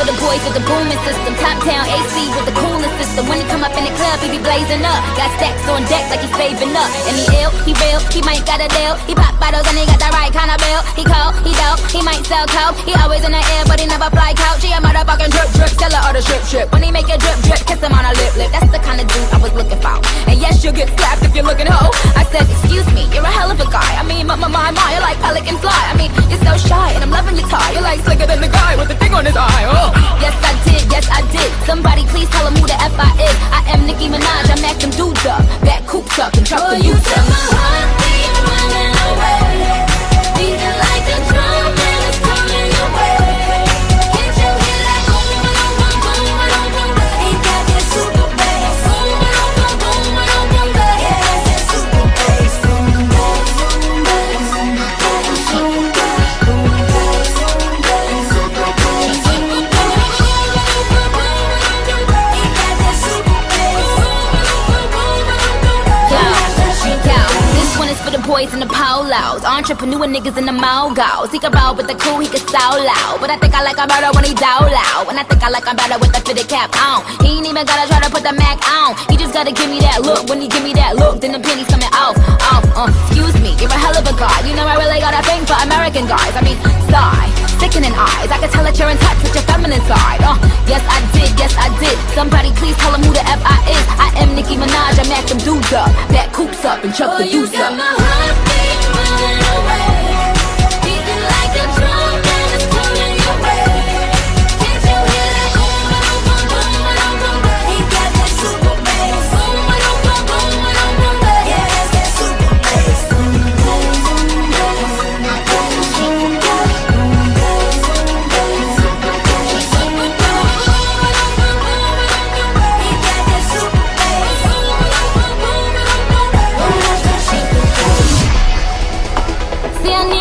for the boys with the booming system. Top down AC with the coolest system. When he come up in the club, he be blazing up. Got stacks on deck like he's saving up. And he ill, he real, he might got a deal. He pop bottles and he got the right kind of bill. He cold, he dope, he might sell coke. He always in the air, but he never fly couch. He a motherfucking drip drip, seller of the strip strip. When he make a drip drip, kiss him on a lip lip. That's the kind of dude I was looking for. And yes, you'll get slapped if you're looking hoe. I said, excuse me, you're a hell of a guy. I mean, my my my, my you're like pelican fly. I mean, so shy, and I'm loving your tie. You're like slicker than the guy with the thing on his eye. Oh. Yes, I did, yes, I did. Somebody please tell him who the F I is. I am Nicki Minaj, I'm acting dudes up. Back coops up and the you youth set up. my heartbeat boys in the polos, entrepreneur niggas in the mogos. He can roll with the crew, he can so loud, but I think I like him better when he dow loud. And I think I like him better with the fitted cap on. He ain't even gotta try to put the Mac on. He just gotta give me that look. When he give me that look, then the pennies coming off, off. Uh, excuse me, you're a hell of a guy. You know I really got a thing for American guys. I mean, sigh, sickening eyes. I can tell that you're in touch with your feminine side. Uh, yes I did, yes I did. Somebody please tell him who the F I is. I am Nicki Minaj, I'm them dudes up, back coops up and chuck the deuce up. Cristianismo.